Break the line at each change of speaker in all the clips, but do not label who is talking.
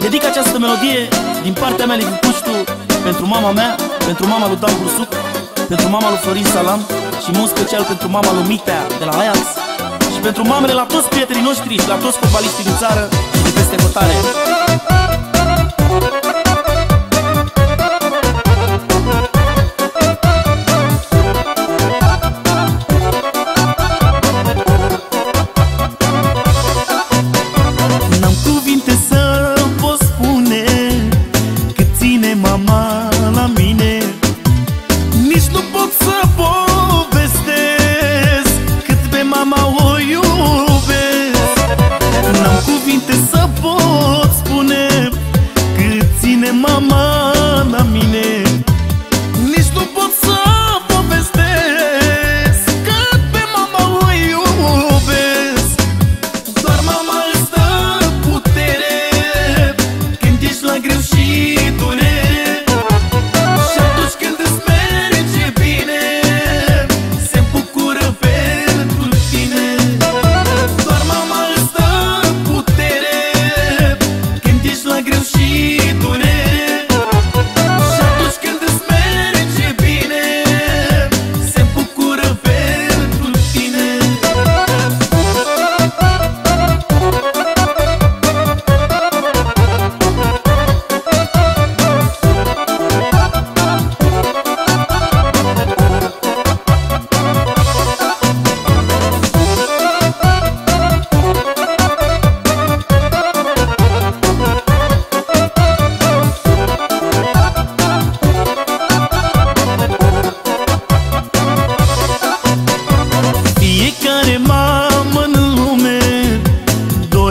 Dedic această melodie din partea mea, Liviu Puștu, pentru mama mea, pentru mama lui Dan Bursuc, pentru mama lui Florin Salam și mult special pentru mama lui Mitea de la Ajax și pentru mamele la toți prietenii noștri și la toți fotbaliștii din țară și de peste hotare.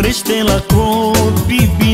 estrela com bebida.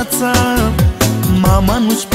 viața. Mama nu-ți